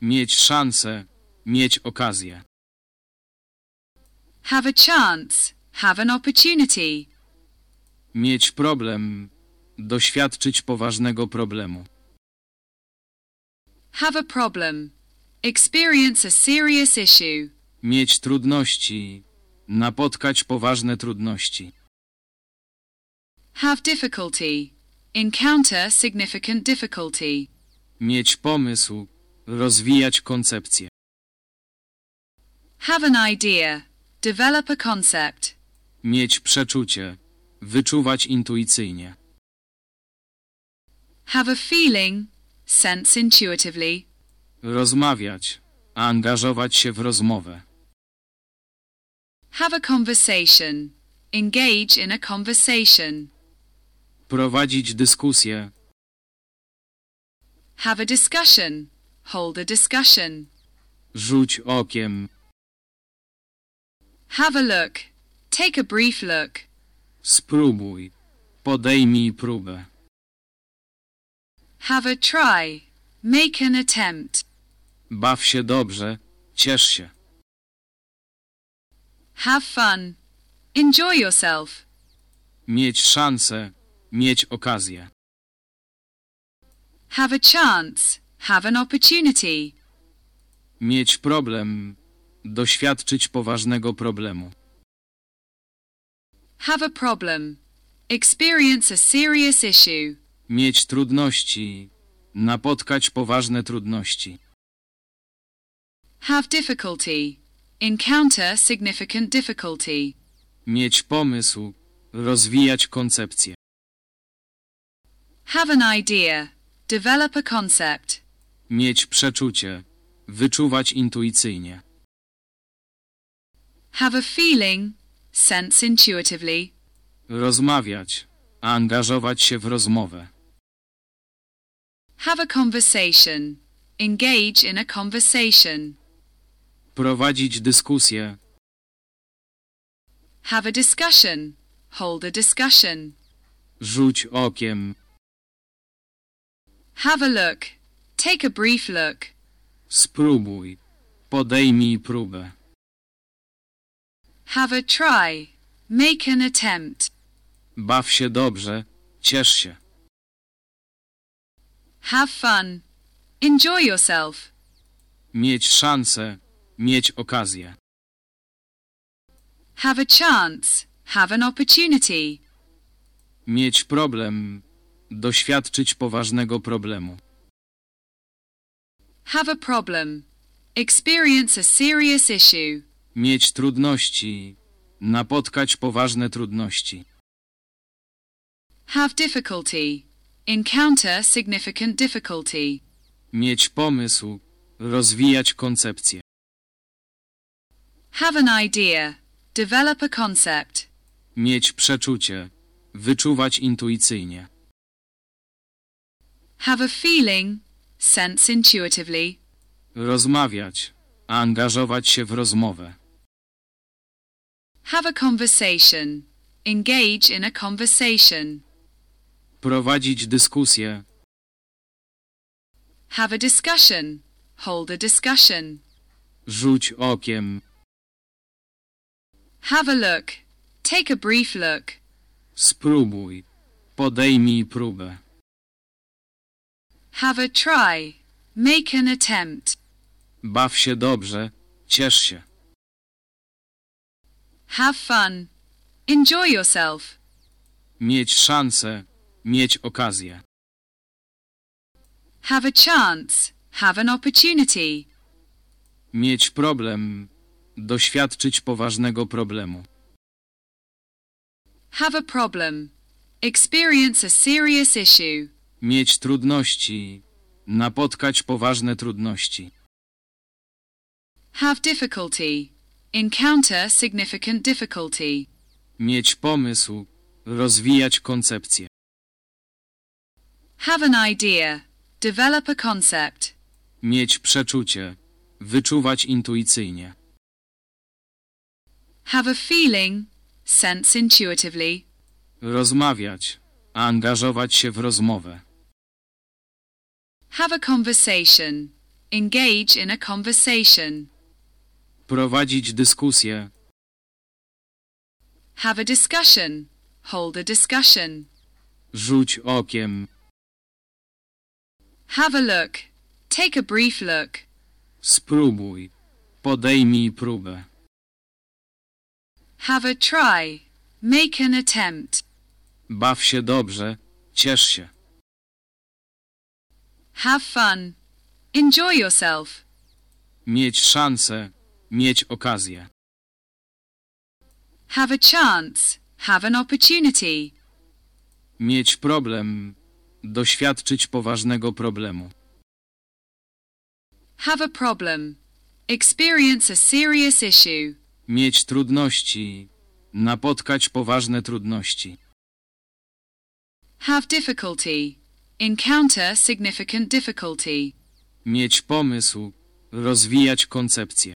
Mieć szansę. Mieć okazję. Have a chance. Have an opportunity. Mieć problem. Doświadczyć poważnego problemu. Have a problem. Experience a serious issue. Mieć trudności. Napotkać poważne trudności. Have difficulty. Encounter significant difficulty. Mieć pomysł. Rozwijać koncepcję. Have an idea. Develop a concept. Mieć przeczucie. Wyczuwać intuicyjnie. Have a feeling. Sense intuitively. Rozmawiać. Angażować się w rozmowę. Have a conversation. Engage in a conversation. Prowadzić dyskusję. Have a discussion. Hold a discussion. Rzuć okiem. Have a look. Take a brief look. Spróbuj. Podejmij próbę. Have a try. Make an attempt. Baw się dobrze. Ciesz się. Have fun. Enjoy yourself. Mieć szansę. Mieć okazję. Have a chance. Have an opportunity. Mieć problem. Doświadczyć poważnego problemu. Have a problem. Experience a serious issue. Mieć trudności. Napotkać poważne trudności. Have difficulty. Encounter significant difficulty. Mieć pomysł. Rozwijać koncepcję. Have an idea. Develop a concept. Mieć przeczucie. Wyczuwać intuicyjnie. Have a feeling. Sense intuitively. Rozmawiać. Angażować się w rozmowę. Have a conversation. Engage in a conversation. Prowadzić dyskusję. Have a discussion. Hold a discussion. Rzuć okiem. Have a look. Take a brief look. Spróbuj. Podejmij próbę. Have a try. Make an attempt. Baw się dobrze. Ciesz się. Have fun. Enjoy yourself. Mieć szansę. Mieć okazję. Have a chance. Have an opportunity. Mieć problem. Doświadczyć poważnego problemu. Have a problem. Experience a serious issue. Mieć trudności. Napotkać poważne trudności. Have difficulty. Encounter significant difficulty. Mieć pomysł. Rozwijać koncepcję. Have an idea. Develop a concept. Mieć przeczucie. Wyczuwać intuicyjnie. Have a feeling. Sense intuitively. Rozmawiać. Angażować się w rozmowę. Have a conversation. Engage in a conversation. Prowadzić dyskusję. Have a discussion. Hold a discussion. Rzuć okiem. Have a look. Take a brief look. Spróbuj. Podejmij próbę. Have a try. Make an attempt. Baw się dobrze. Ciesz się. Have fun. Enjoy yourself. Mieć szansę. Mieć okazję. Have a chance. Have an opportunity. Mieć problem. Doświadczyć poważnego problemu. Have a problem. Experience a serious issue. Mieć trudności. Napotkać poważne trudności. Have difficulty. Encounter significant difficulty. Mieć pomysł. Rozwijać koncepcję. Have an idea. Develop a concept. Mieć przeczucie. Wyczuwać intuicyjnie. Have a feeling. Sense intuitively. Rozmawiać. Angażować się w rozmowę. Have a conversation. engage in a conversation. Prowadzić dyskusję. Have a discussion, hold a discussion. Rzuć okiem. Have a look, take a brief look. Spróbuj. Podejmij próbę. Have a try, make an attempt. Baw się dobrze. Ciesz się. Have fun, enjoy yourself. Mieć szansę. Mieć okazję. Have a chance, have an opportunity. Mieć problem. Doświadczyć poważnego problemu. Have a problem, experience a serious issue. Mieć trudności. Napotkać poważne trudności. Have difficulty, encounter significant difficulty. Mieć pomysł. Rozwijać koncepcję.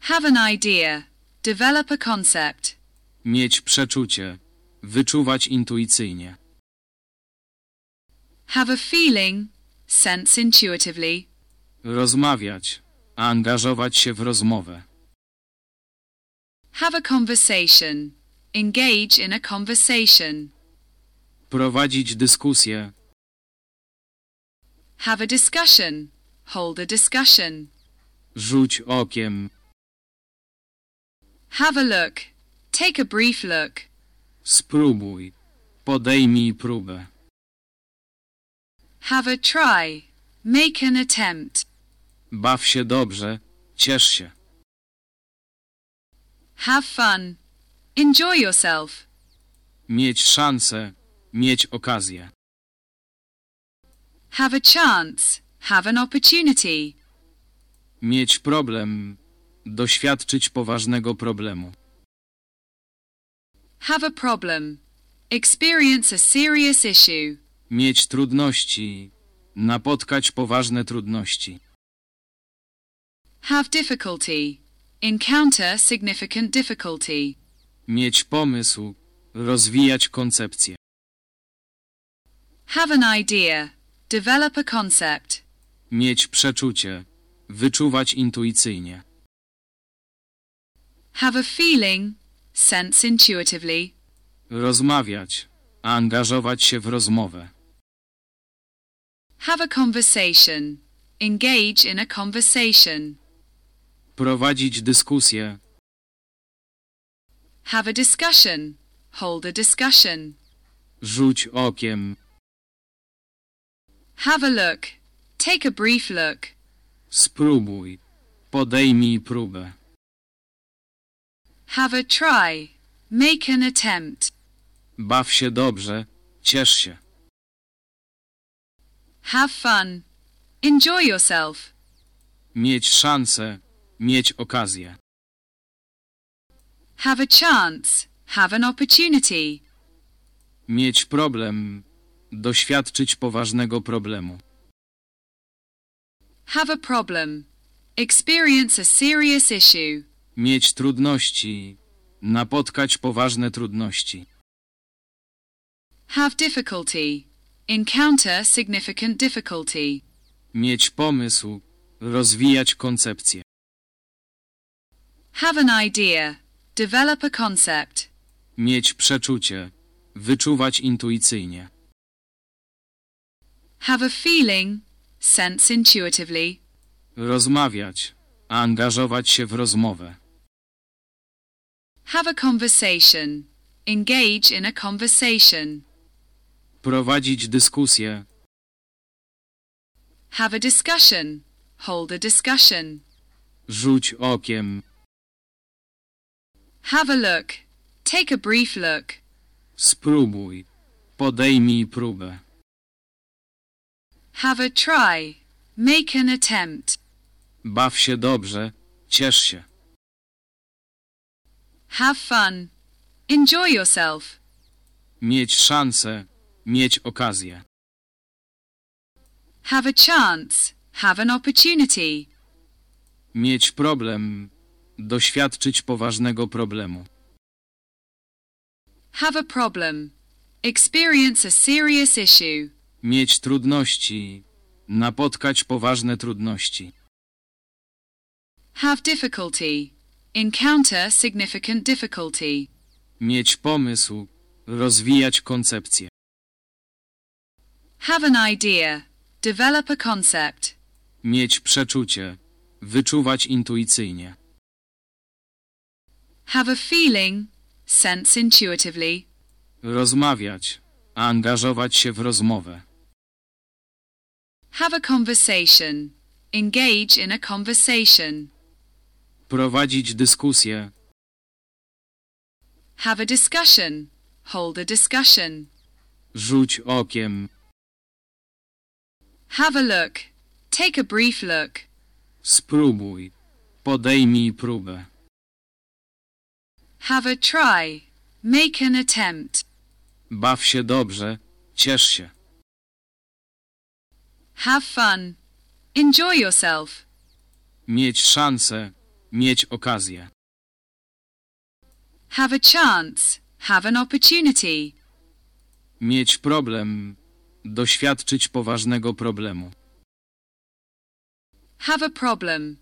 Have an idea, develop a concept. Mieć przeczucie. Wyczuwać intuicyjnie. Have a feeling, sense intuitively. Rozmawiać. Angażować się w rozmowę. Have a conversation, engage in a conversation. Prowadzić dyskusję. Have a discussion, hold a discussion. Rzuć okiem. Have a look, take a brief look. Spróbuj. Podejmij próbę. Have a try, make an attempt. Baw się dobrze. Ciesz się. Have fun, enjoy yourself. Mieć szansę. Mieć okazję. Have a chance, have an opportunity. Mieć problem. Doświadczyć poważnego problemu. Have a problem, experience a serious issue. Mieć trudności. Napotkać poważne trudności. Have difficulty, encounter significant difficulty. Mieć pomysł. Rozwijać koncepcję. Have an idea, develop a concept. Mieć przeczucie. Wyczuwać intuicyjnie. Have a feeling, sense intuitively. Rozmawiać. Angażować się w rozmowę. Have a conversation, engage in a conversation. Prowadzić dyskusję. Have a discussion, hold a discussion. Rzuć okiem. Have a look, take a brief look. Spróbuj. Podejmij próbę. Have a try, make an attempt. Baw się dobrze. Ciesz się. Have fun, enjoy yourself. Mieć szansę. Mieć okazję. Have a chance, have an opportunity. Mieć problem. Doświadczyć poważnego problemu. Have a problem, experience a serious issue. Mieć trudności. Napotkać poważne trudności. Have difficulty, encounter significant difficulty. Mieć pomysł. Rozwijać koncepcję. Have an idea, develop a concept. Mieć przeczucie. Wyczuwać intuicyjnie. Have a feeling, sense intuitively. Rozmawiać. Angażować się w rozmowę. Have a conversation, engage in a conversation. Prowadzić dyskusję. Have a discussion, hold a discussion. Rzuć okiem. Have a look, take a brief look. Spróbuj. Podejmij próbę. Have a try, make an attempt. Baw się dobrze. Ciesz się. Have fun, enjoy yourself. Mieć szansę. Mieć okazję. Have a chance, have an opportunity. Mieć problem. Doświadczyć poważnego problemu. Have a problem, experience a serious issue. Mieć trudności. Napotkać poważne trudności. Have difficulty. Encounter significant difficulty. Mieć pomysł. Rozwijać koncepcję. Have an idea. Develop a concept. Mieć przeczucie. Wyczuwać intuicyjnie. Have a feeling. Sense intuitively. Rozmawiać. Angażować się w rozmowę. Have a conversation. Engage in a conversation. Prowadzić dyskusję. Have a discussion. Hold a discussion. Rzuć okiem. Have a look. Take a brief look. Spróbuj. Podejmij próbę. Have a try. Make an attempt. Baw się dobrze. Ciesz się. Have fun. Enjoy yourself. Mieć szansę. Mieć okazję. Have a chance. Have an opportunity. Mieć problem. Doświadczyć poważnego problemu. Have a problem.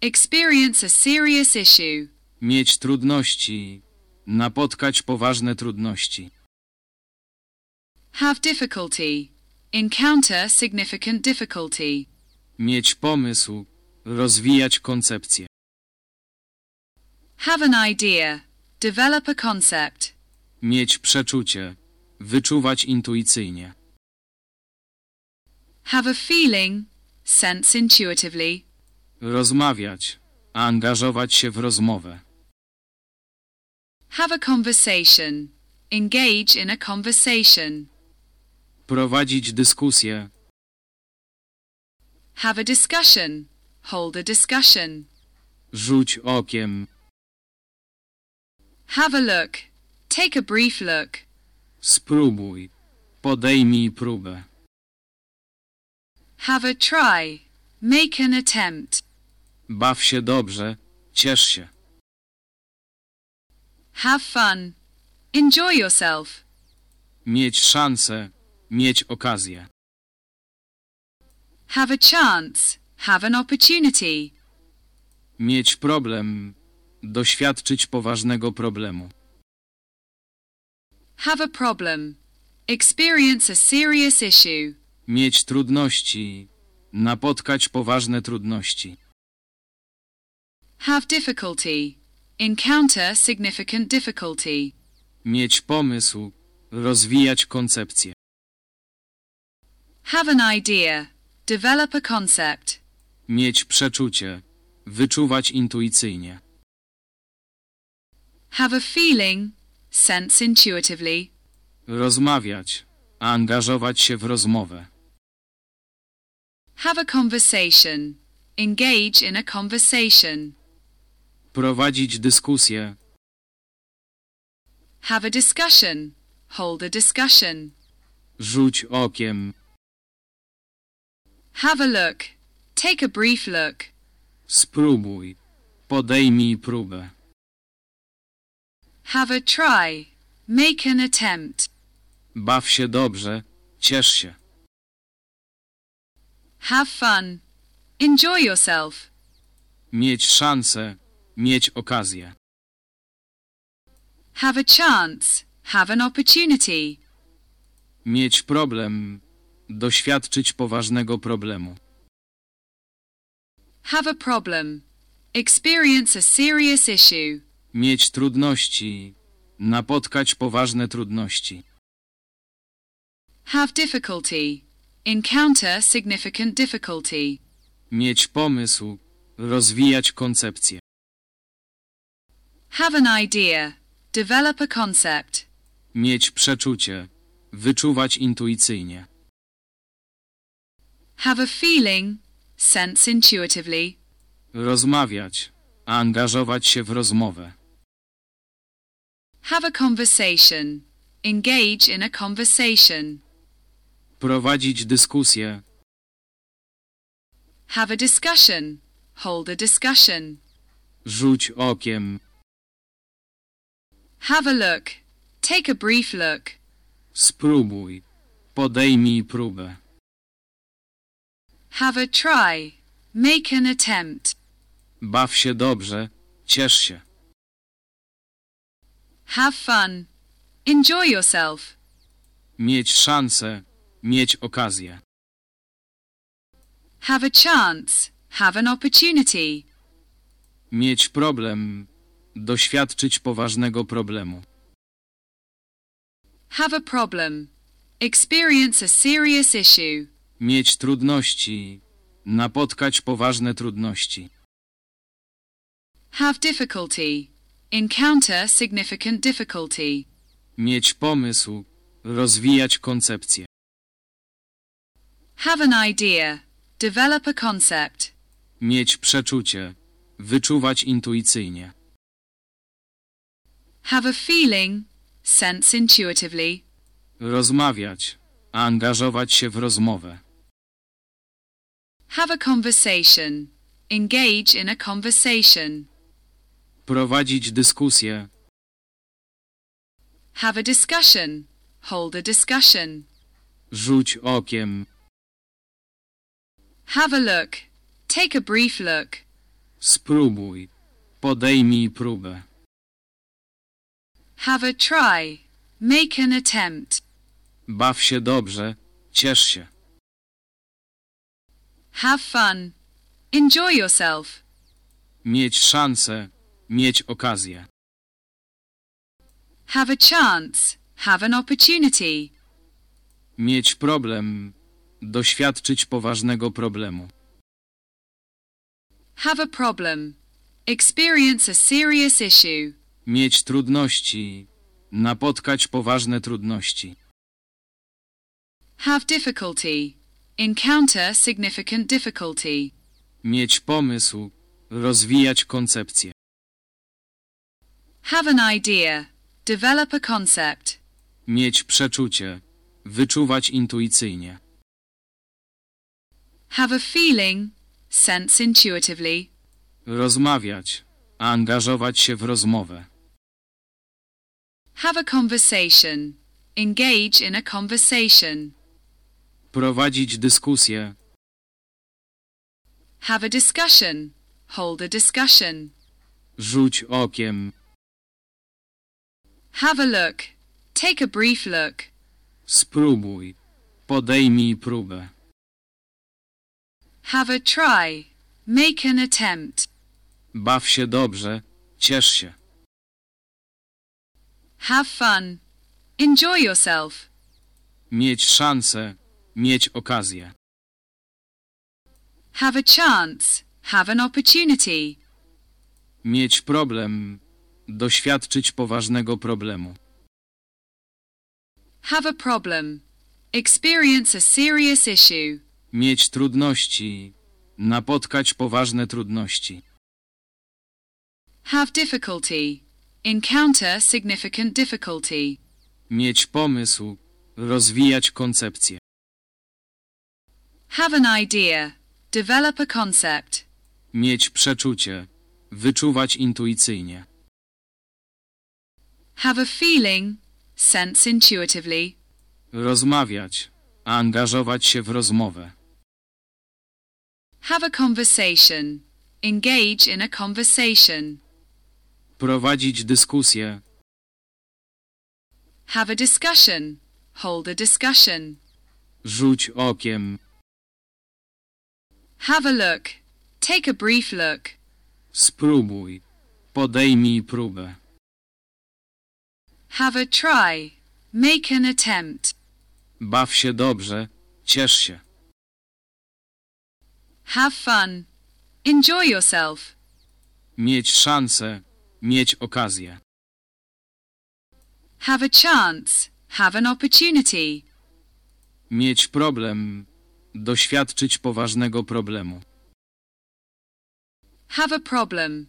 Experience a serious issue. Mieć trudności. Napotkać poważne trudności. Have difficulty. Encounter significant difficulty. Mieć pomysł. Rozwijać koncepcję. Have an idea. Develop a concept. Mieć przeczucie. Wyczuwać intuicyjnie. Have a feeling. Sense intuitively. Rozmawiać. Angażować się w rozmowę. Have a conversation. Engage in a conversation. Prowadzić dyskusję. Have a discussion. Hold a discussion. Rzuć okiem. Have a look. Take a brief look. Spróbuj. Podejmij próbę. Have a try. Make an attempt. Baw się dobrze. Ciesz się. Have fun. Enjoy yourself. Mieć szansę. Mieć okazję. Have a chance. Have an opportunity. Mieć problem. Doświadczyć poważnego problemu. Have a problem. Experience a serious issue. Mieć trudności. Napotkać poważne trudności. Have difficulty. Encounter significant difficulty. Mieć pomysł. Rozwijać koncepcję. Have an idea. Develop a concept. Mieć przeczucie. Wyczuwać intuicyjnie. Have a feeling. Sense intuitively. Rozmawiać. Angażować się w rozmowę. Have a conversation. Engage in a conversation. Prowadzić dyskusję. Have a discussion. Hold a discussion. Rzuć okiem. Have a look. Take a brief look. Spróbuj. Podejmij próbę. Have a try. Make an attempt. Baw się dobrze. Ciesz się. Have fun. Enjoy yourself. Mieć szansę. Mieć okazję. Have a chance. Have an opportunity. Mieć problem. Doświadczyć poważnego problemu. Have a problem. Experience a serious issue. Mieć trudności. Napotkać poważne trudności. Have difficulty. Encounter significant difficulty. Mieć pomysł. Rozwijać koncepcję. Have an idea. Develop a concept. Mieć przeczucie. Wyczuwać intuicyjnie. Have a feeling. Sense intuitively. Rozmawiać. Angażować się w rozmowę. Have a conversation. Engage in a conversation. Prowadzić dyskusję. Have a discussion. Hold a discussion. Rzuć okiem. Have a look. Take a brief look. Spróbuj. Podejmij próbę. Have a try. Make an attempt. Baw się dobrze, ciesz się. Have fun. Enjoy yourself. Mieć szansę, mieć okazję. Have a chance. Have an opportunity. Mieć problem, doświadczyć poważnego problemu. Have a problem. Experience a serious issue. Mieć trudności, napotkać poważne trudności. Have difficulty. Encounter significant difficulty. Mieć pomysł, rozwijać koncepcję. Have an idea. Develop a concept. Mieć przeczucie, wyczuwać intuicyjnie. Have a feeling. Sense intuitively. Rozmawiać, angażować się w rozmowę. Have a conversation. Engage in a conversation. Prowadzić dyskusję, Have a discussion. Hold a discussion. rzuć okiem, Have a look. Take a brief look. spróbuj, podejmij próbę. Have a try. Make an attempt. Baw się dobrze, ciesz się. Have fun. Enjoy yourself. Mieć szansę, mieć okazję. Have a chance. Have an opportunity. Mieć problem, doświadczyć poważnego problemu. Have a problem. Experience a serious issue. Mieć trudności, napotkać poważne trudności. Have difficulty. Encounter significant difficulty. Mieć pomysł, rozwijać koncepcję. Have an idea. Develop a concept. Mieć przeczucie, wyczuwać intuicyjnie. Have a feeling. Sense intuitively. Rozmawiać, angażować się w rozmowę. Have a conversation. Engage in a conversation. Prowadzić dyskusję, Have a discussion. Hold a discussion. rzuć okiem, Have a look. Take a brief look. spróbuj, podejmij próbę. Have a try. Make an attempt. Baw się dobrze, ciesz się. Have fun. Enjoy yourself. Mieć szansę, mieć okazję. Have a chance. Have an opportunity. Mieć problem, doświadczyć poważnego problemu. Have a problem. Experience a serious issue. Mieć trudności, napotkać poważne trudności. Have difficulty. Encounter significant difficulty. Mieć pomysł, rozwijać koncepcję. Have an idea. Develop a concept. Mieć przeczucie, wyczuwać intuicyjnie. Have a feeling. Sense intuitively. Rozmawiać, angażować się w rozmowę. Have a conversation. Engage in a conversation. Prowadzić dyskusję, Have a discussion. Hold a discussion. rzuć okiem, Have a look. Take a brief look. spróbuj, podejmij próbę. Have a try. Make an attempt. Baw się dobrze, ciesz się. Have fun. Enjoy yourself. Mieć szansę, mieć okazję. Have a chance. Have an opportunity. Mieć problem, doświadczyć poważnego problemu. Have a problem.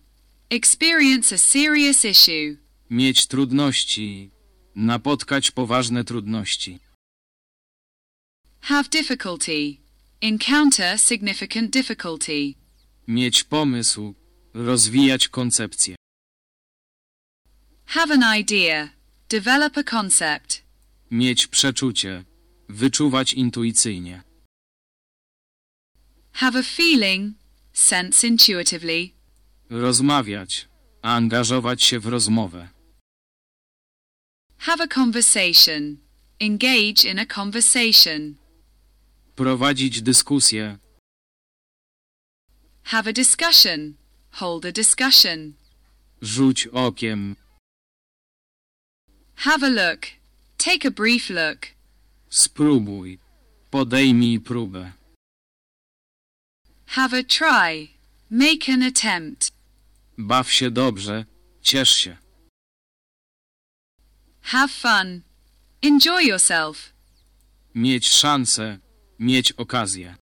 Experience a serious issue. Mieć trudności, napotkać poważne trudności. Have difficulty. Encounter significant difficulty. Mieć pomysł, rozwijać koncepcję. Have an idea. Develop a concept. Mieć przeczucie, wyczuwać intuicyjnie. Have a feeling. Sense intuitively. Rozmawiać. Angażować się w rozmowę. Have a conversation. Engage in a conversation. Prowadzić dyskusję. Have a discussion. Hold a discussion. Rzuć okiem. Have a look. Take a brief look. Spróbuj. Podejmij próbę. Have a try. Make an attempt. Baw się dobrze. Ciesz się. Have fun. Enjoy yourself. Mieć szansę. Mieć okazję.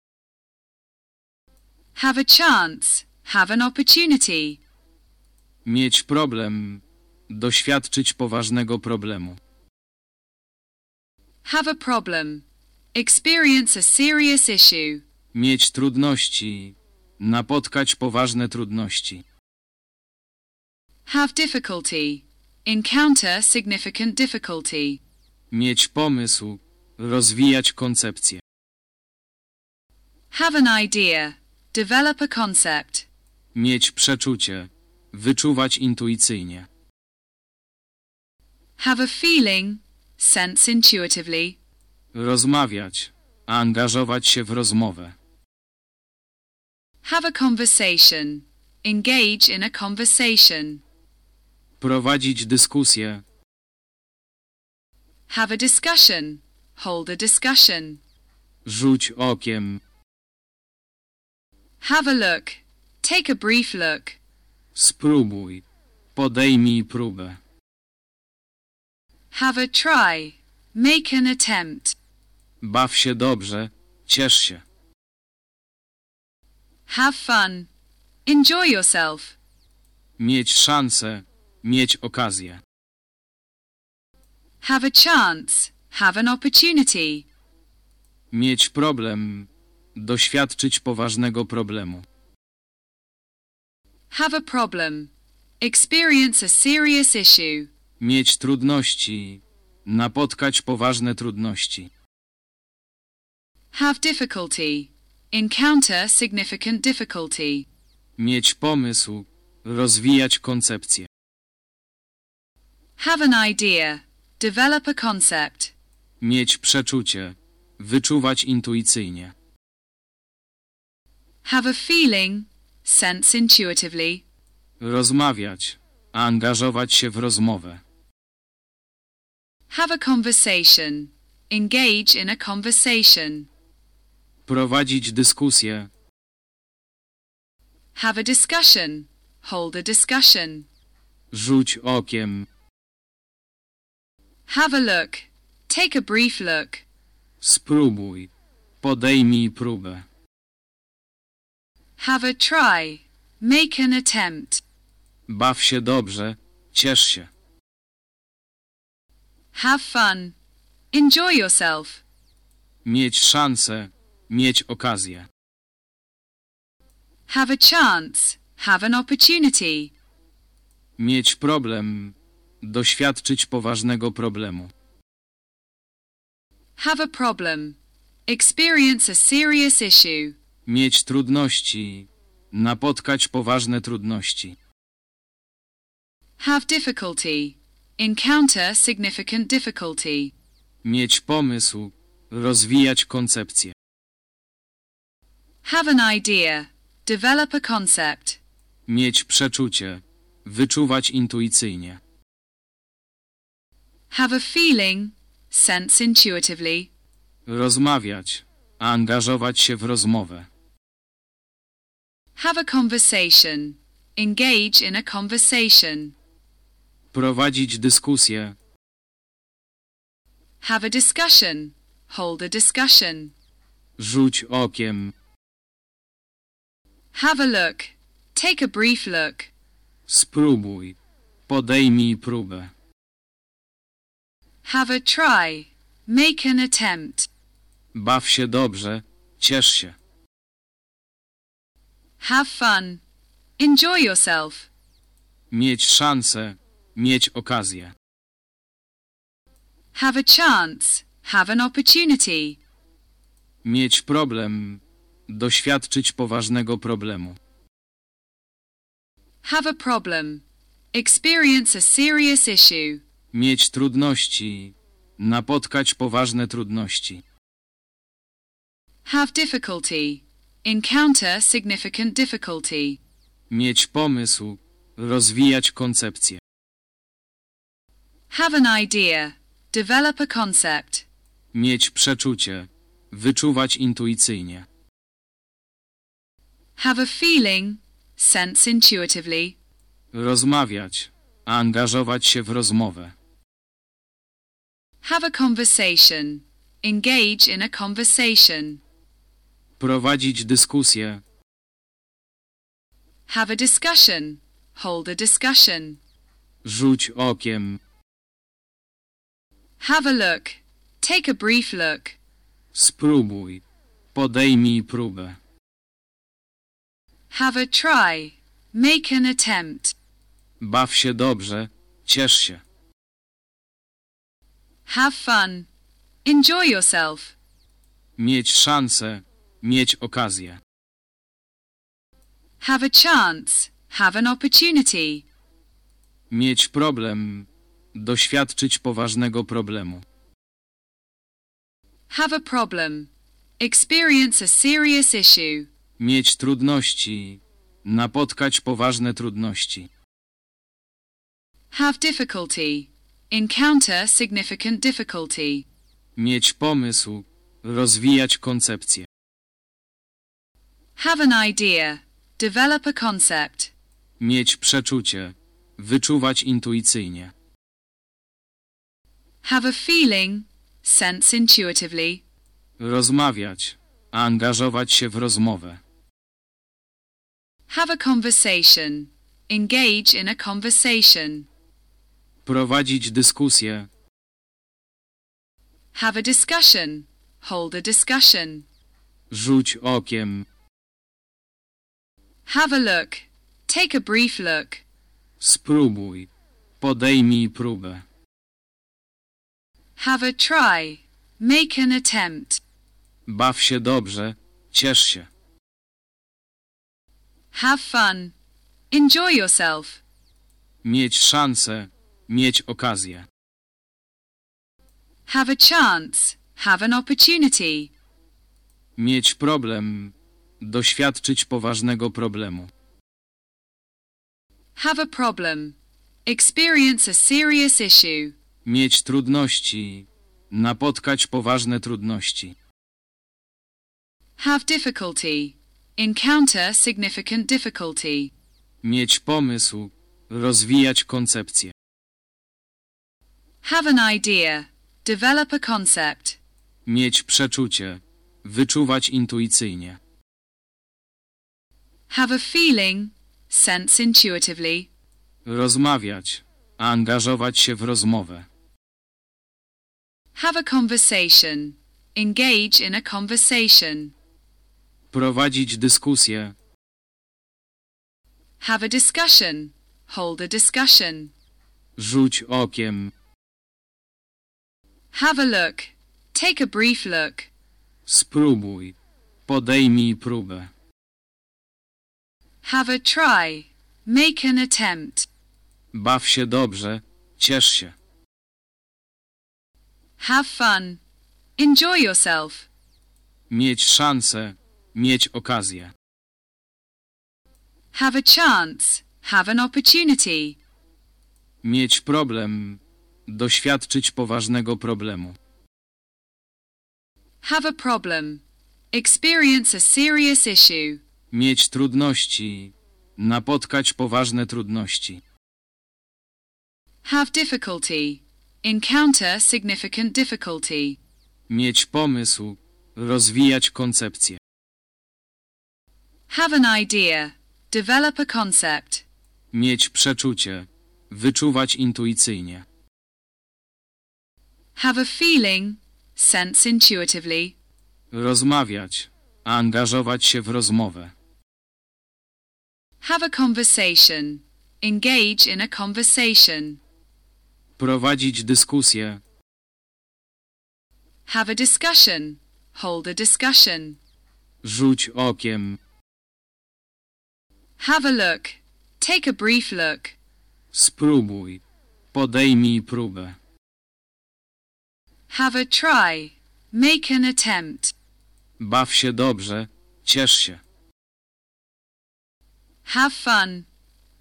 Have a chance. Have an opportunity. Mieć problem. Doświadczyć poważnego problemu. Have a problem. Experience a serious issue. Mieć trudności. Napotkać poważne trudności. Have difficulty. Encounter significant difficulty. Mieć pomysł. Rozwijać koncepcję. Have an idea. Develop a concept. Mieć przeczucie. Wyczuwać intuicyjnie. Have a feeling. Sense intuitively. Rozmawiać. Angażować się w rozmowę. Have a conversation. Engage in a conversation. Prowadzić dyskusję. Have a discussion. Hold a discussion. Rzuć okiem. Have a look. Take a brief look. Spróbuj. Podejmij próbę. Have a try. Make an attempt. Baw się dobrze. Ciesz się. Have fun. Enjoy yourself. Mieć szansę. Mieć okazję. Have a chance. Have an opportunity. Mieć problem. Doświadczyć poważnego problemu. Have a problem. Experience a serious issue. Mieć trudności. Napotkać poważne trudności. Have difficulty. Encounter significant difficulty. Mieć pomysł. Rozwijać koncepcję. Have an idea. Develop a concept. Mieć przeczucie. Wyczuwać intuicyjnie. Have a feeling. Sense intuitively. Rozmawiać. Angażować się w rozmowę. Have a conversation. Engage in a conversation. Prowadzić dyskusję. Have a discussion. Hold a discussion. Rzuć okiem. Have a look. Take a brief look. Spróbuj. Podejmij próbę. Have a try. Make an attempt. Baw się dobrze. Ciesz się. Have fun. Enjoy yourself. Mieć szansę. Mieć okazję. Have a chance. Have an opportunity. Mieć problem. Doświadczyć poważnego problemu. Have a problem. Experience a serious issue. Mieć trudności. Napotkać poważne trudności. Have difficulty. Encounter significant difficulty. Mieć pomysł. Rozwijać koncepcję. Have an idea. Develop a concept. Mieć przeczucie. Wyczuwać intuicyjnie. Have a feeling. Sense intuitively. Rozmawiać. Angażować się w rozmowę. Have a conversation. Engage in a conversation. Prowadzić dyskusję. Have a discussion. Hold a discussion. Rzuć okiem. Have a look. Take a brief look. Spróbuj. Podejmij próbę. Have a try. Make an attempt. Baw się dobrze. Ciesz się. Have fun. Enjoy yourself. Mieć szansę. Mieć okazję. Have a chance. Have an opportunity. Mieć problem. Doświadczyć poważnego problemu. Have a problem. Experience a serious issue. Mieć trudności. Napotkać poważne trudności. Have difficulty. Encounter significant difficulty. Mieć pomysł. Rozwijać koncepcję. Have an idea. Develop a concept. Mieć przeczucie. Wyczuwać intuicyjnie. Have a feeling. Sense intuitively. Rozmawiać. Angażować się w rozmowę. Have a conversation. Engage in a conversation. Prowadzić dyskusję. Have a discussion. Hold a discussion. Rzuć okiem. Have a look. Take a brief look. Spróbuj. Podejmij próbę. Have a try. Make an attempt. Baw się dobrze. Ciesz się. Have fun. Enjoy yourself. Mieć szansę. Mieć okazję. Have a chance. Have an opportunity. Mieć problem. Doświadczyć poważnego problemu. Have a problem. Experience a serious issue. Mieć trudności. Napotkać poważne trudności. Have difficulty. Encounter significant difficulty. Mieć pomysł. Rozwijać koncepcję. Have an idea. Develop a concept. Mieć przeczucie. Wyczuwać intuicyjnie. Have a feeling. Sense intuitively. Rozmawiać. Angażować się w rozmowę. Have a conversation. Engage in a conversation. Prowadzić dyskusję. Have a discussion. Hold a discussion. Rzuć okiem. Have a look. Take a brief look. Spróbuj. Podejmij próbę. Have a try. Make an attempt. Baw się dobrze. Ciesz się. Have fun. Enjoy yourself. Mieć szansę. Mieć okazję. Have a chance. Have an opportunity. Mieć problem. Doświadczyć poważnego problemu. Have a problem. Experience a serious issue. Mieć trudności. Napotkać poważne trudności. Have difficulty. Encounter significant difficulty. Mieć pomysł. Rozwijać koncepcję. Have an idea. Develop a concept. Mieć przeczucie. Wyczuwać intuicyjnie. Have a feeling. Sense intuitively. Rozmawiać. Angażować się w rozmowę. Have a conversation. Engage in a conversation. Prowadzić dyskusję. Have a discussion. Hold a discussion. Rzuć okiem. Have a look. Take a brief look. Spróbuj. Podejmij próbę. Have a try. Make an attempt. Baw się dobrze. Ciesz się. Have fun. Enjoy yourself. Mieć szansę. Mieć okazję. Have a chance. Have an opportunity. Mieć problem. Doświadczyć poważnego problemu. Have a problem. Experience a serious issue. Mieć trudności. Napotkać poważne trudności. Have difficulty. Encounter significant difficulty. Mieć pomysł. Rozwijać koncepcję. Have an idea. Develop a concept. Mieć przeczucie. Wyczuwać intuicyjnie. Have a feeling. Sense intuitively. Rozmawiać. Angażować się w rozmowę. Have a conversation. Engage in a conversation. Prowadzić dyskusję. Have a discussion. Hold a discussion. Rzuć okiem. Have a look. Take a brief look. Spróbuj. Podejmij próbę. Have a try. Make an attempt. Baw się dobrze. Ciesz się. Have fun.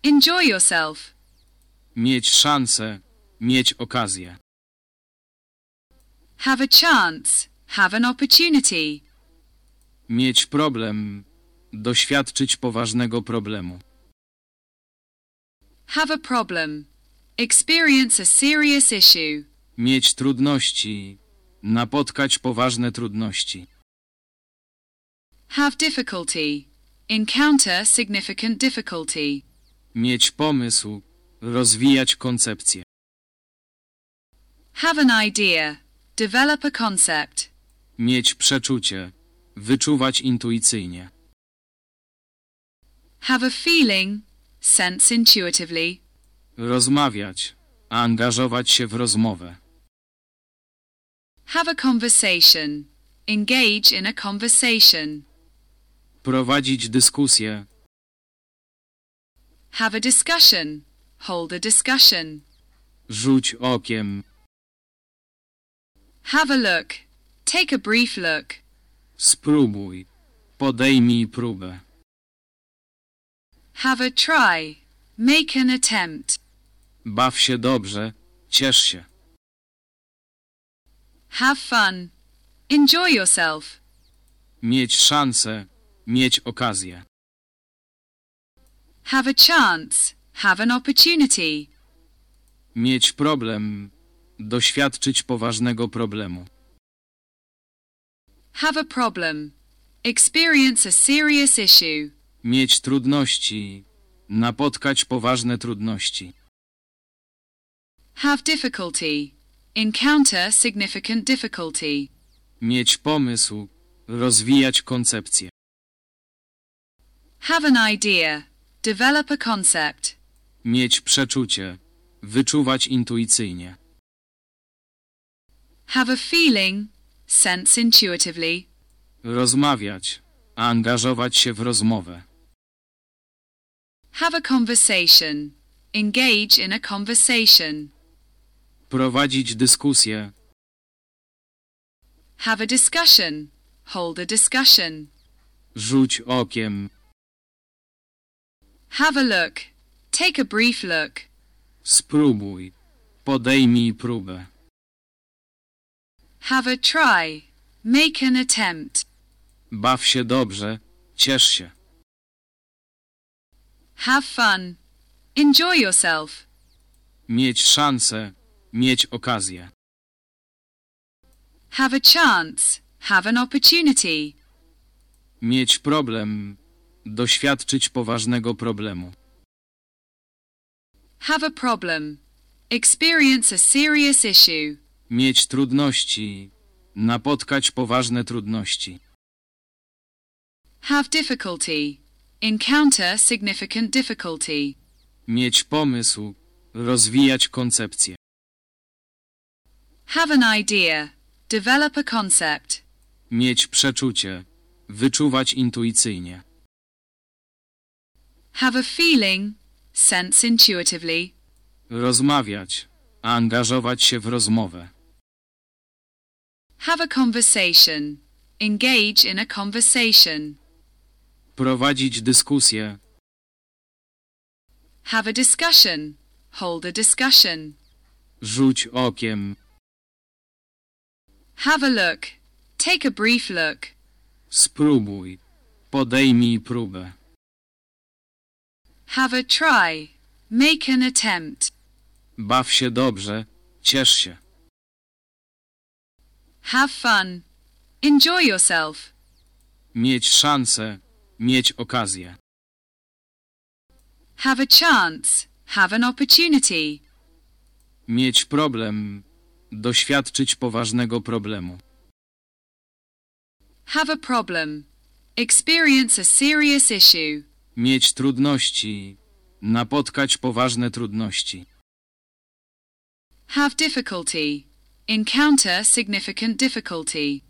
Enjoy yourself. Mieć szansę. Mieć okazję. Have a chance. Have an opportunity. Mieć problem. Doświadczyć poważnego problemu. Have a problem. Experience a serious issue. Mieć trudności. Napotkać poważne trudności. Have difficulty. Encounter significant difficulty. Mieć pomysł. Rozwijać koncepcję. Have an idea. Develop a concept. Mieć przeczucie. Wyczuwać intuicyjnie. Have a feeling. Sense intuitively. Rozmawiać. Angażować się w rozmowę. Have a conversation. Engage in a conversation. Prowadzić dyskusję. Have a discussion. Hold a discussion. Rzuć okiem. Have a look. Take a brief look. Spróbuj. Podejmij próbę. Have a try. Make an attempt. Baw się dobrze. Ciesz się. Have fun. Enjoy yourself. Mieć szansę. Mieć okazję. Have a chance. Have an opportunity. Mieć problem. Doświadczyć poważnego problemu. Have a problem. Experience a serious issue. Mieć trudności. Napotkać poważne trudności. Have difficulty. Encounter significant difficulty. Mieć pomysł. Rozwijać koncepcję. Have an idea. Develop a concept. Mieć przeczucie. Wyczuwać intuicyjnie. Have a feeling. Sense intuitively. Rozmawiać. Angażować się w rozmowę. Have a conversation. Engage in a conversation. Prowadzić dyskusję. Have a discussion. Hold a discussion. Rzuć okiem. Have a look. Take a brief look. Spróbuj. Podejmij próbę. Have a try. Make an attempt. Baw się dobrze. Ciesz się. Have fun. Enjoy yourself. Mieć szansę. Mieć okazję. Have a chance. Have an opportunity. Mieć problem. Doświadczyć poważnego problemu. Have a problem. Experience a serious issue. Mieć trudności. Napotkać poważne trudności. Have difficulty. Encounter significant difficulty. Mieć pomysł. Rozwijać koncepcję. Have an idea. Develop a concept. Mieć przeczucie. Wyczuwać intuicyjnie. Have a feeling. Sense intuitively. Rozmawiać. Angażować się w rozmowę. Have a conversation. Engage in a conversation. Prowadzić dyskusję. Have a discussion. Hold a discussion. Rzuć okiem. Have a look. Take a brief look. Spróbuj. Podejmij próbę. Have a try. Make an attempt. Baw się dobrze. Ciesz się. Have fun. Enjoy yourself. Mieć szansę. Mieć okazję. Have a chance. Have an opportunity. Mieć problem. Doświadczyć poważnego problemu. Have a problem. Experience a serious issue. Mieć trudności. Napotkać poważne trudności. Have difficulty. Encounter significant difficulty.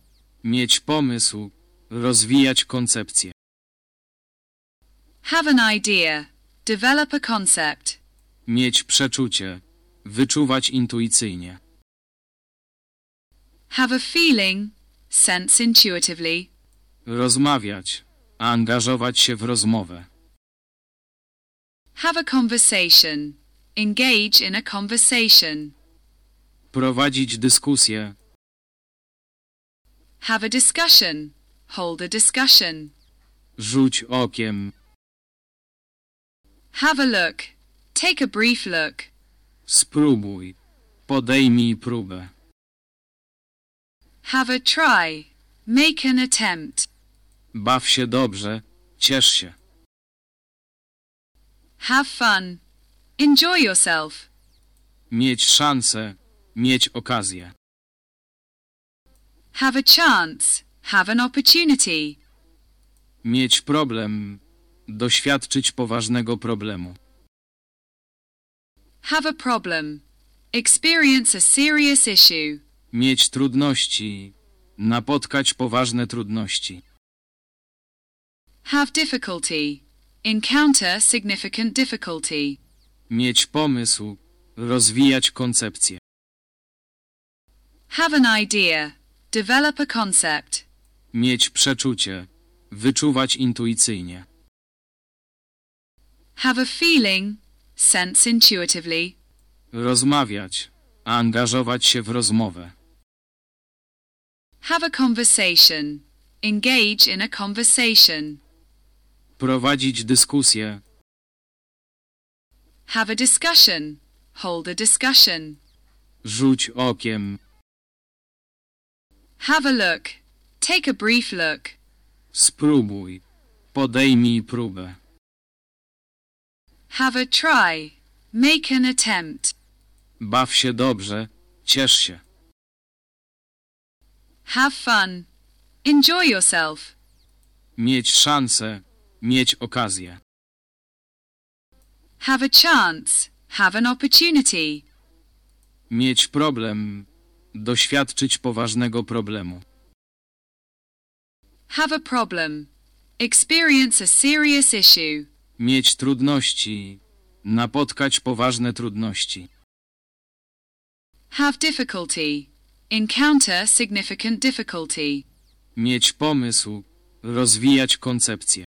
Mieć pomysł. rozwijać koncepcję. Have an idea. Develop a concept. Mieć przeczucie, wyczuwać intuicyjnie. Have a feeling. Sense intuitively. Rozmawiać, angażować się w rozmowę. Have a conversation. Engage in a conversation. Prowadzić dyskusję, Have a discussion. Hold a discussion. rzuć okiem, Have a look. Take a brief look. spróbuj, podejmij próbę. Have a try. Make an attempt. Baw się dobrze, ciesz się. Have fun. Enjoy yourself. Mieć szansę, mieć okazję. Have a chance. Have an opportunity. Mieć problem, doświadczyć poważnego problemu. Have a problem. Experience a serious issue. Mieć trudności, napotkać poważne trudności. Have difficulty. Encounter significant difficulty. Mieć pomysł, rozwijać koncepcję. Have an idea. Develop a concept. Mieć przeczucie, wyczuwać intuicyjnie. Have a feeling. Sense intuitively. Rozmawiać, angażować się w rozmowę. Have a conversation. Engage in a conversation. Prowadzić dyskusję, Have a discussion. Hold a discussion. rzuć okiem, Have a look. Take a brief look. spróbuj, podejmij próbę. Have a try. Make an attempt. Baw się dobrze, ciesz się. Have fun. Enjoy yourself. Mieć szansę, mieć okazję. Have a chance. Have an opportunity. Mieć problem, doświadczyć poważnego problemu. Have a problem. Experience a serious issue. Mieć trudności, napotkać poważne trudności. Have difficulty. Encounter significant difficulty. Mieć pomysł, rozwijać koncepcję.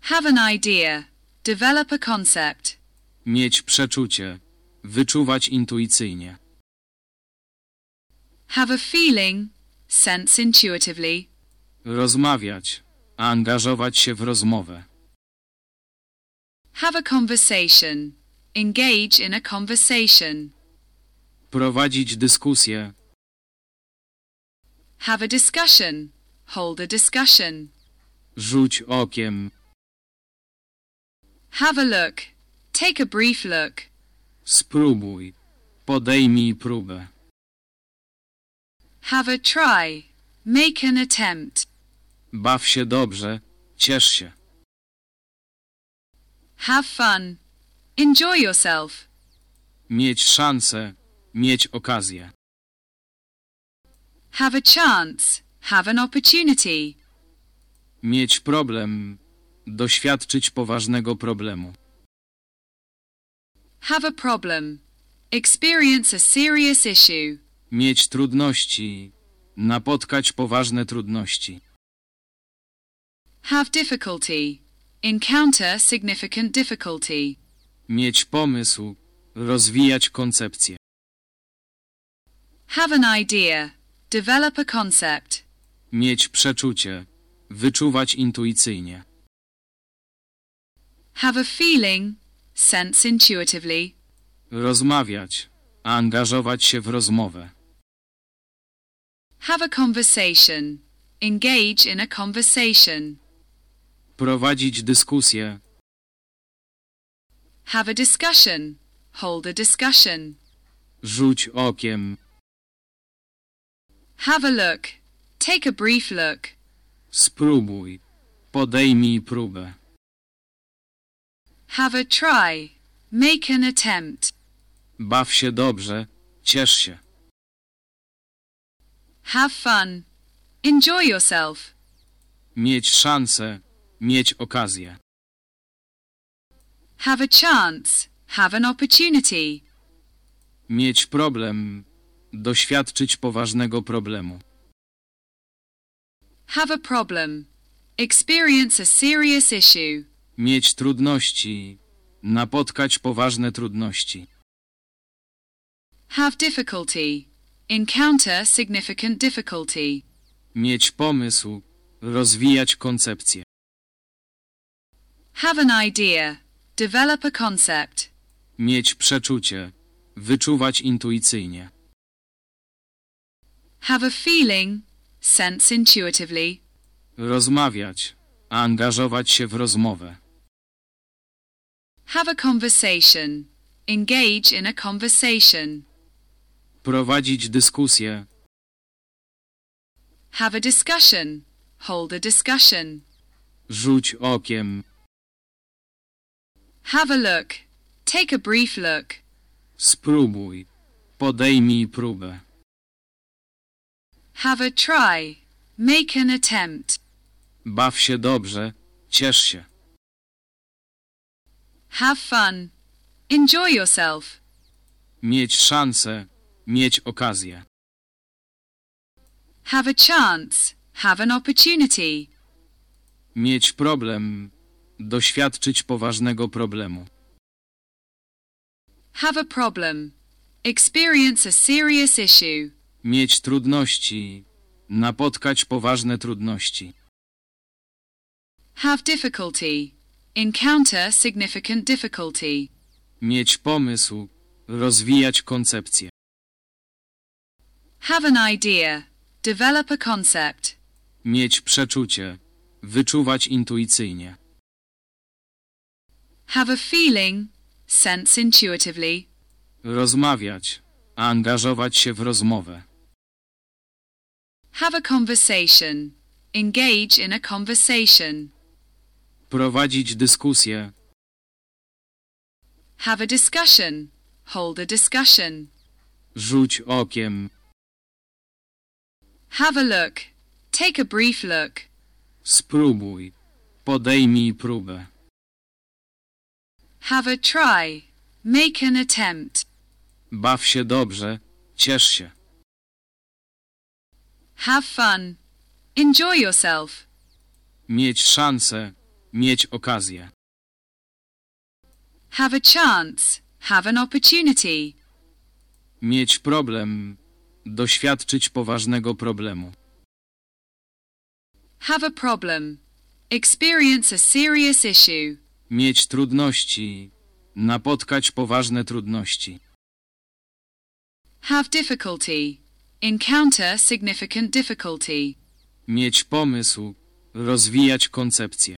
Have an idea. Develop a concept. Mieć przeczucie, wyczuwać intuicyjnie. Have a feeling. Sense intuitively. Rozmawiać, angażować się w rozmowę. Have a conversation. Engage in a conversation. Prowadzić dyskusję, Have a discussion. Hold a discussion. rzuć okiem, Have a look. Take a brief look. spróbuj, podejmij próbę. Have a try. Make an attempt. Baw się dobrze, ciesz się. Have fun. Enjoy yourself. Mieć szansę, mieć okazję. Have a chance. Have an opportunity. Mieć problem, doświadczyć poważnego problemu. Have a problem. Experience a serious issue. Mieć trudności, napotkać poważne trudności. Have difficulty. Encounter significant difficulty. Mieć pomysł, rozwijać koncepcję. Have an idea. Develop a concept. Mieć przeczucie, wyczuwać intuicyjnie. Have a feeling. Sense intuitively. Rozmawiać, angażować się w rozmowę. Have a conversation. Engage in a conversation. Prowadzić dyskusję, Have a discussion. Hold a discussion. rzuć okiem, Have a look. Take a brief look. spróbuj, podejmij próbę. Have a try. Make an attempt. Baw się dobrze, ciesz się. Have fun. Enjoy yourself. Mieć szansę. Mieć okazję. Have a chance. Have an opportunity. Mieć problem. Doświadczyć poważnego problemu. Have a problem. Experience a serious issue. Mieć trudności. Napotkać poważne trudności. Have difficulty. Encounter significant difficulty. Mieć pomysł. Rozwijać koncepcję. Have an idea. Develop a concept. Mieć przeczucie. Wyczuwać intuicyjnie. Have a feeling. Sense intuitively. Rozmawiać. Angażować się w rozmowę. Have a conversation. Engage in a conversation. Prowadzić dyskusję. Have a discussion. Hold a discussion. Rzuć okiem. Have a look. Take a brief look. Spróbuj. Podejmij próbę. Have a try. Make an attempt. Baw się dobrze. Ciesz się. Have fun. Enjoy yourself. Mieć szansę. Mieć okazję. Have a chance. Have an opportunity. Mieć problem. Doświadczyć poważnego problemu. Have a problem. Experience a serious issue. Mieć trudności. Napotkać poważne trudności. Have difficulty. Encounter significant difficulty. Mieć pomysł. Rozwijać koncepcję. Have an idea. Develop a concept. Mieć przeczucie. Wyczuwać intuicyjnie. Have a feeling. Sense intuitively. Rozmawiać. Angażować się w rozmowę. Have a conversation. Engage in a conversation. Prowadzić dyskusję. Have a discussion. Hold a discussion. Rzuć okiem. Have a look. Take a brief look. Spróbuj. Podejmij próbę. Have a try. Make an attempt. Baw się dobrze. Ciesz się. Have fun. Enjoy yourself. Mieć szansę. Mieć okazję. Have a chance. Have an opportunity. Mieć problem. Doświadczyć poważnego problemu. Have a problem. Experience a serious issue. Mieć trudności. Napotkać poważne trudności. Have difficulty. Encounter significant difficulty. Mieć pomysł. Rozwijać koncepcję.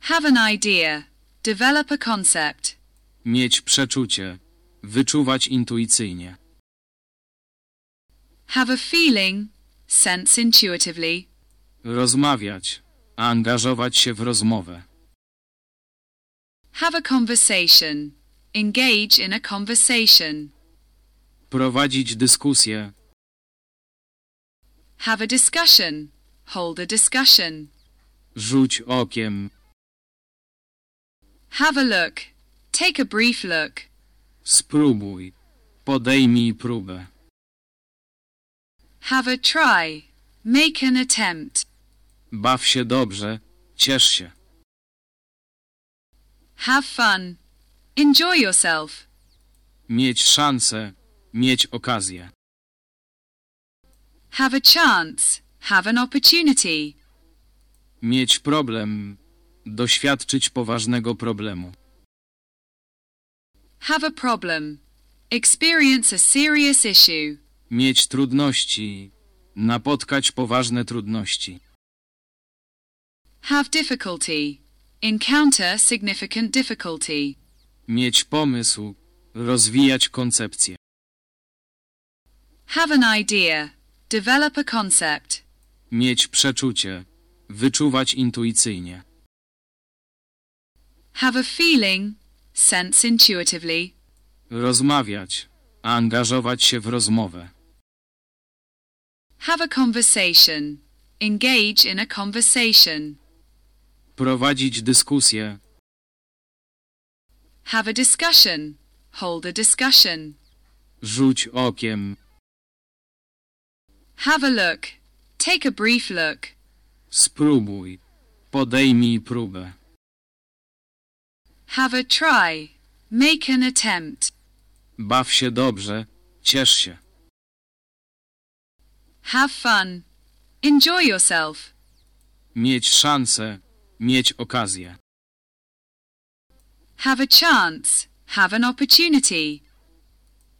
Have an idea. Develop a concept. Mieć przeczucie. Wyczuwać intuicyjnie. Have a feeling. Sense intuitively. Rozmawiać. Angażować się w rozmowę. Have a conversation. Engage in a conversation. Prowadzić dyskusję. Have a discussion. Hold a discussion. Rzuć okiem. Have a look. Take a brief look. Spróbuj. Podejmij próbę. Have a try. Make an attempt. Baw się dobrze. Ciesz się. Have fun. Enjoy yourself. Mieć szansę. Mieć okazję. Have a chance. Have an opportunity. Mieć problem. Doświadczyć poważnego problemu. Have a problem. Experience a serious issue. Mieć trudności. Napotkać poważne trudności. Have difficulty. Encounter significant difficulty. Mieć pomysł. Rozwijać koncepcję. Have an idea. Develop a concept. Mieć przeczucie. Wyczuwać intuicyjnie. Have a feeling. Sense intuitively. Rozmawiać. Angażować się w rozmowę. Have a conversation. Engage in a conversation. Prowadzić dyskusję. Have a discussion. Hold a discussion. Rzuć okiem. Have a look. Take a brief look. Spróbuj. Podejmij próbę. Have a try. Make an attempt. Baw się dobrze. Ciesz się. Have fun. Enjoy yourself. Mieć szansę. Mieć okazję. Have a chance. Have an opportunity.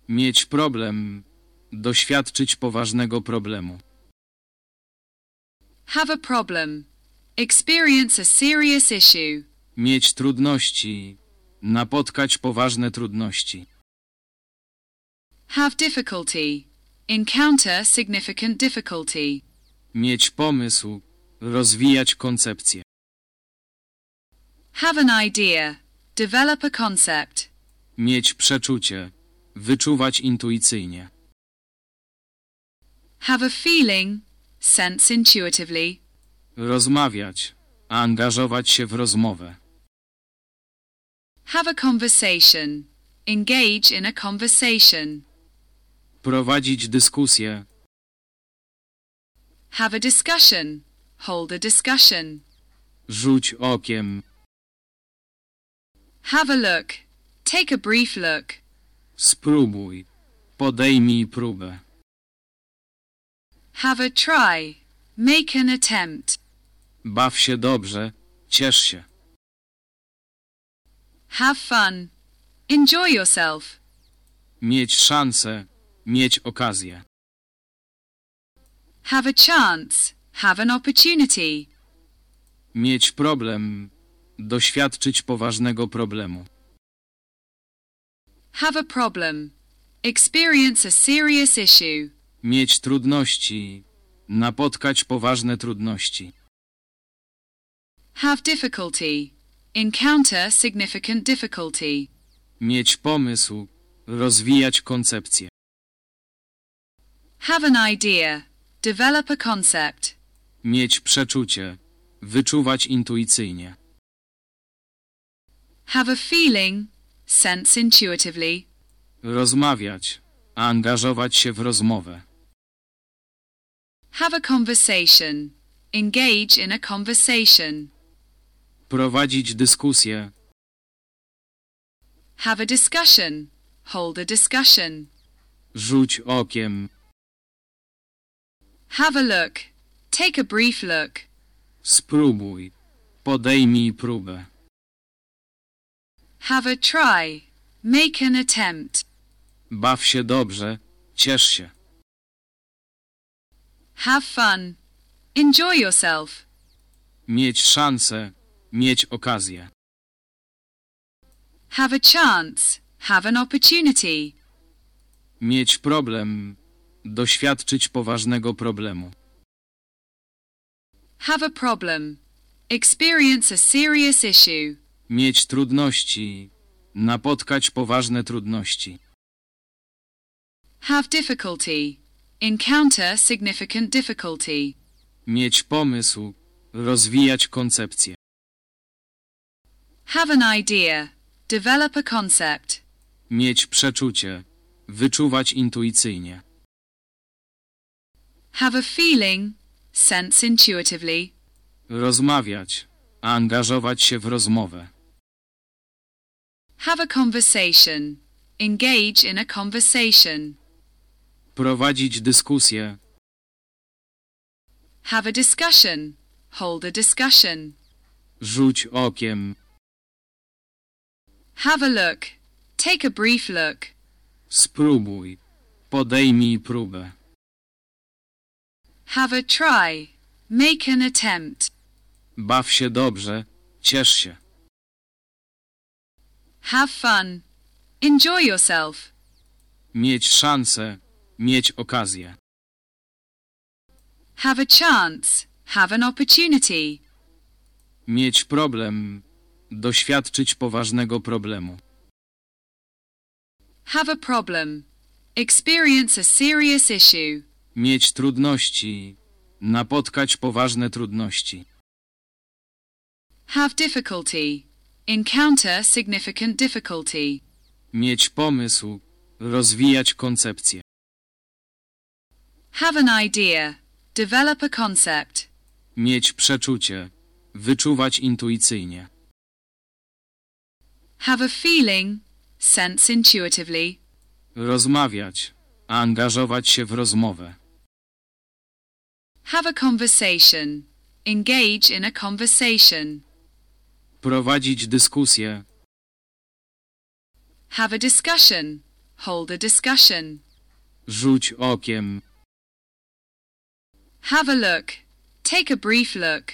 Mieć problem. Doświadczyć poważnego problemu. Have a problem. Experience a serious issue. Mieć trudności. Napotkać poważne trudności. Have difficulty. Encounter significant difficulty. Mieć pomysł. Rozwijać koncepcję. Have an idea. Develop a concept. Mieć przeczucie. Wyczuwać intuicyjnie. Have a feeling. Sense intuitively. Rozmawiać. Angażować się w rozmowę. Have a conversation. Engage in a conversation. Prowadzić dyskusję. Have a discussion. Hold a discussion. Rzuć okiem. Have a look. Take a brief look. Spróbuj. Podejmij próbę. Have a try. Make an attempt. Baw się dobrze. Ciesz się. Have fun. Enjoy yourself. Mieć szansę. Mieć okazję. Have a chance. Have an opportunity. Mieć problem. Doświadczyć poważnego problemu. Have a problem. Experience a serious issue. Mieć trudności. Napotkać poważne trudności. Have difficulty. Encounter significant difficulty. Mieć pomysł. Rozwijać koncepcję. Have an idea. Develop a concept. Mieć przeczucie. Wyczuwać intuicyjnie. Have a feeling. Sense intuitively. Rozmawiać. Angażować się w rozmowę. Have a conversation. Engage in a conversation. Prowadzić dyskusję. Have a discussion. Hold a discussion. Rzuć okiem. Have a look. Take a brief look. Spróbuj. Podejmij próbę. Have a try. Make an attempt. Baw się dobrze. Ciesz się. Have fun. Enjoy yourself. Mieć szansę. Mieć okazję. Have a chance. Have an opportunity. Mieć problem. Doświadczyć poważnego problemu. Have a problem. Experience a serious issue. Mieć trudności. Napotkać poważne trudności. Have difficulty. Encounter significant difficulty. Mieć pomysł. Rozwijać koncepcję. Have an idea. Develop a concept. Mieć przeczucie. Wyczuwać intuicyjnie. Have a feeling. Sense intuitively. Rozmawiać. Angażować się w rozmowę. Have a conversation. Engage in a conversation. Prowadzić dyskusję. Have a discussion. Hold a discussion. Rzuć okiem. Have a look. Take a brief look. Spróbuj. Podejmij próbę. Have a try. Make an attempt. Baw się dobrze. Ciesz się. Have fun. Enjoy yourself. Mieć szansę. Mieć okazję. Have a chance. Have an opportunity. Mieć problem. Doświadczyć poważnego problemu. Have a problem. Experience a serious issue. Mieć trudności. Napotkać poważne trudności. Have difficulty. Encounter significant difficulty. Mieć pomysł. Rozwijać koncepcję. Have an idea. Develop a concept. Mieć przeczucie. Wyczuwać intuicyjnie. Have a feeling. Sense intuitively. Rozmawiać. Angażować się w rozmowę. Have a conversation. Engage in a conversation. Prowadzić dyskusję. Have a discussion. Hold a discussion. Rzuć okiem. Have a look. Take a brief look.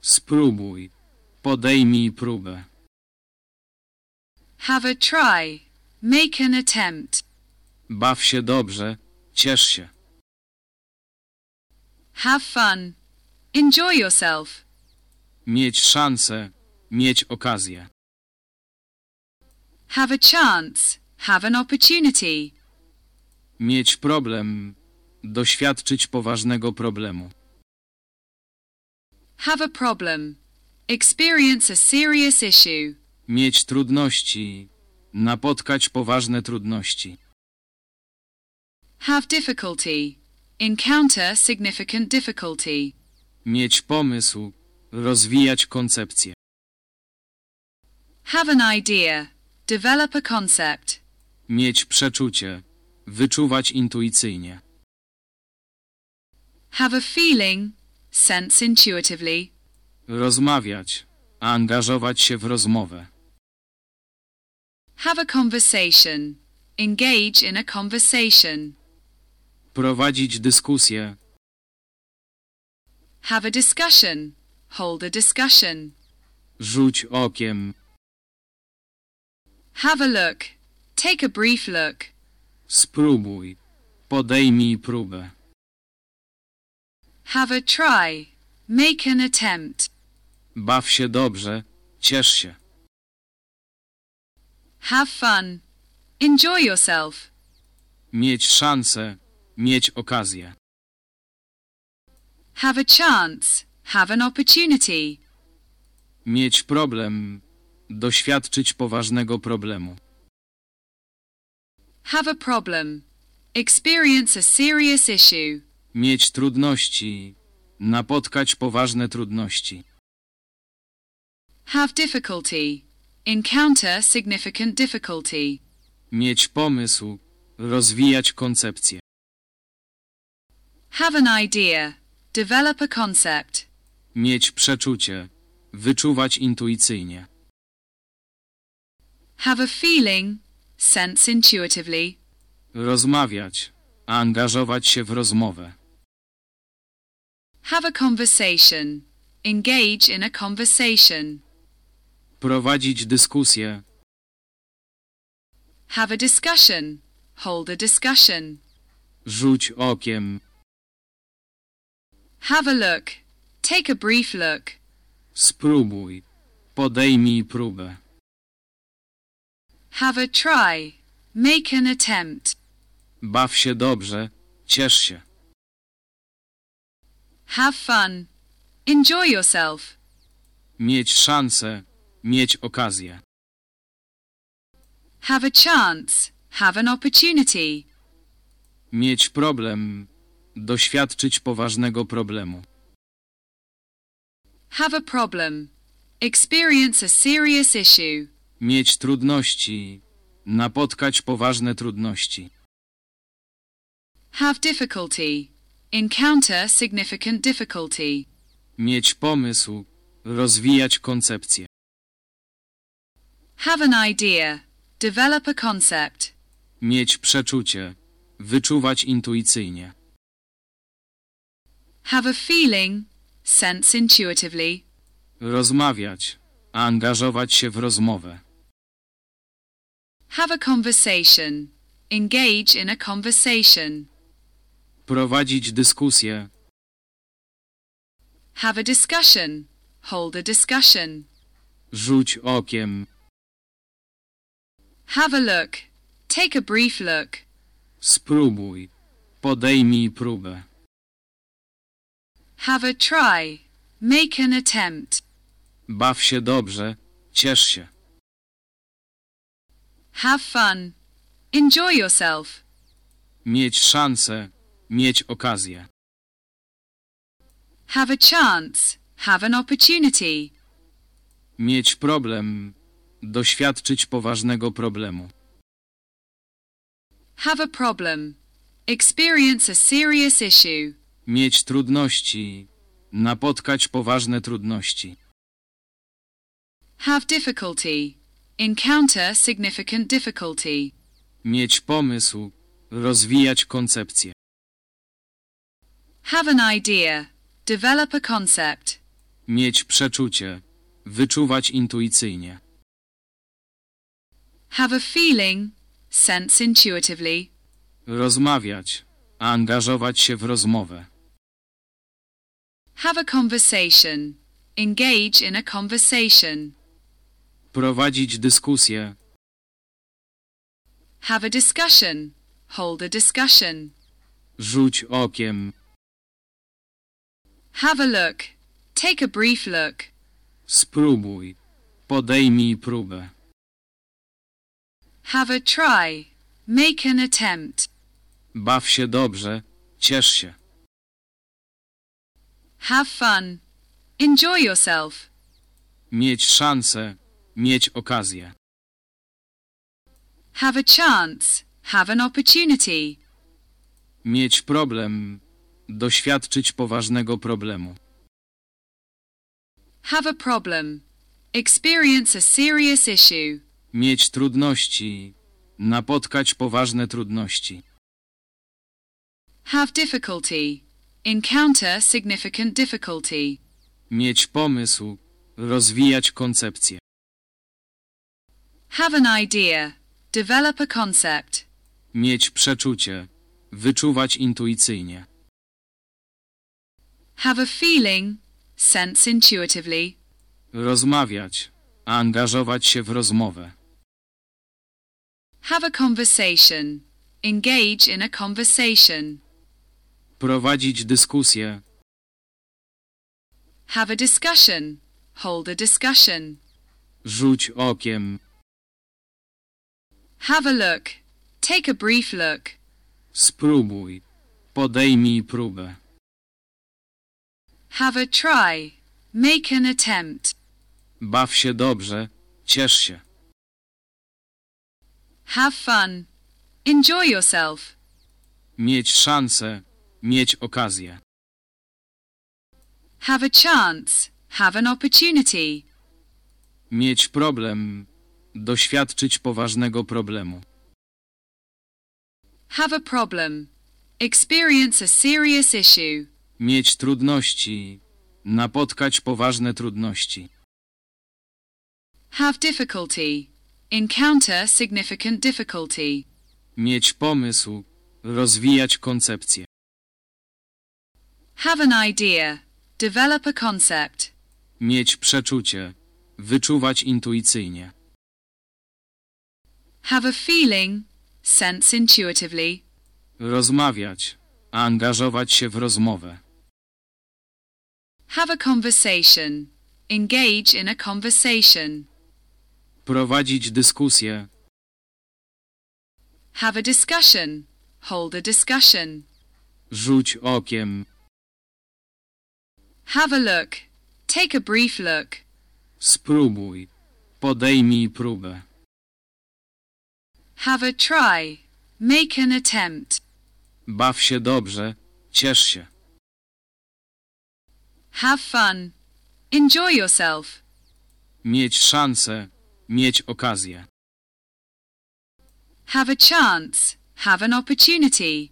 Spróbuj. Podejmij próbę. Have a try. Make an attempt. Baw się dobrze. Ciesz się. Have fun. Enjoy yourself. Mieć szansę. Mieć okazję. Have a chance. Have an opportunity. Mieć problem. Doświadczyć poważnego problemu. Have a problem. Experience a serious issue. Mieć trudności. Napotkać poważne trudności. Have difficulty. Encounter significant difficulty. Mieć pomysł. Rozwijać koncepcję. Have an idea. Develop a concept. Mieć przeczucie. Wyczuwać intuicyjnie. Have a feeling. Sense intuitively. Rozmawiać. Angażować się w rozmowę. Have a conversation. Engage in a conversation. Prowadzić dyskusję. Have a discussion. Hold a discussion. Rzuć okiem. Have a look. Take a brief look. Spróbuj. Podejmij próbę. Have a try. Make an attempt. Baw się dobrze. Ciesz się. Have fun. Enjoy yourself. Mieć szansę. Mieć okazję. Have a chance. Have an opportunity. Mieć problem. Doświadczyć poważnego problemu. Have a problem. Experience a serious issue. Mieć trudności. Napotkać poważne trudności. Have difficulty. Encounter significant difficulty. Mieć pomysł. Rozwijać koncepcję. Have an idea. Develop a concept. Mieć przeczucie. Wyczuwać intuicyjnie. Have a feeling. Sense intuitively. Rozmawiać. Angażować się w rozmowę. Have a conversation. Engage in a conversation. Prowadzić dyskusję. Have a discussion. Hold a discussion. Rzuć okiem. Have a look. Take a brief look. Spróbuj. Podejmij próbę. Have a try. Make an attempt. Baw się dobrze. Ciesz się. Have fun. Enjoy yourself. Mieć szansę. Mieć okazję. Have a chance. Have an opportunity. Mieć problem. Doświadczyć poważnego problemu. Have a problem. Experience a serious issue. Mieć trudności. Napotkać poważne trudności. Have difficulty. Encounter significant difficulty. Mieć pomysł. Rozwijać koncepcję. Have an idea. Develop a concept. Mieć przeczucie. Wyczuwać intuicyjnie. Have a feeling. Sense intuitively. Rozmawiać. Angażować się w rozmowę. Have a conversation. Engage in a conversation. Prowadzić dyskusję. Have a discussion. Hold a discussion. Rzuć okiem. Have a look. Take a brief look. Spróbuj. Podejmij próbę. Have a try. Make an attempt. Baw się dobrze. Ciesz się. Have fun. Enjoy yourself. Mieć szansę. Mieć okazję. Have a chance. Have an opportunity. Mieć problem. Doświadczyć poważnego problemu. Have a problem. Experience a serious issue. Mieć trudności. Napotkać poważne trudności. Have difficulty. Encounter significant difficulty. Mieć pomysł. Rozwijać koncepcję. Have an idea. Develop a concept. Mieć przeczucie. Wyczuwać intuicyjnie. Have a feeling. Sense intuitively. Rozmawiać. Angażować się w rozmowę. Have a conversation. Engage in a conversation. Prowadzić dyskusję. Have a discussion. Hold a discussion. Rzuć okiem. Have a look. Take a brief look. Spróbuj. Podejmij próbę. Have a try. Make an attempt. Baw się dobrze. Ciesz się. Have fun. Enjoy yourself. Mieć szansę. Mieć okazję. Have a chance. Have an opportunity. Mieć problem. Doświadczyć poważnego problemu. Have a problem. Experience a serious issue. Mieć trudności. Napotkać poważne trudności. Have difficulty. Encounter significant difficulty. Mieć pomysł. Rozwijać koncepcję. Have an idea. Develop a concept. Mieć przeczucie. Wyczuwać intuicyjnie. Have a feeling. Sense intuitively. Rozmawiać. Angażować się w rozmowę. Have a conversation. Engage in a conversation. Prowadzić dyskusję. Have a discussion. Hold a discussion. Rzuć okiem. Have a look. Take a brief look. Spróbuj. Podejmij próbę. Have a try. Make an attempt. Baw się dobrze. Ciesz się. Have fun. Enjoy yourself. Mieć szansę. Mieć okazję. Have a chance. Have an opportunity. Mieć problem. Doświadczyć poważnego problemu. Have a problem. Experience a serious issue. Mieć trudności. Napotkać poważne trudności. Have difficulty. Encounter significant difficulty. Mieć pomysł. Rozwijać koncepcję. Have an idea. Develop a concept. Mieć przeczucie. Wyczuwać intuicyjnie. Have a feeling. Sense intuitively. Rozmawiać. Angażować się w rozmowę. Have a conversation. Engage in a conversation. Prowadzić dyskusję. Have a discussion. Hold a discussion. Rzuć okiem. Have a look. Take a brief look. Spróbuj. Podejmij próbę. Have a try. Make an attempt. Baw się dobrze. Ciesz się. Have fun. Enjoy yourself. Mieć szansę. Mieć okazję. Have a chance. Have an opportunity.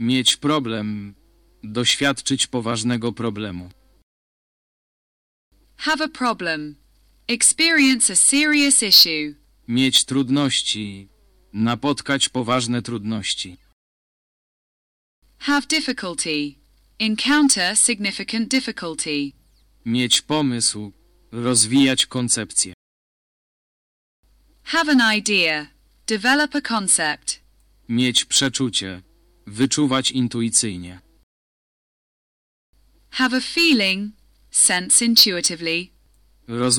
Mieć problem. Doświadczyć poważnego problemu. Have a problem. Experience a serious issue. Mieć trudności. Napotkać poważne trudności. Have difficulty. Encounter significant difficulty. Mieć pomysł. Rozwijać koncepcję. Have an idea. Develop a concept. Mieć przeczucie. Wyczuwać intuicyjnie. Have a feeling, sense intuitively. Rozmawiać.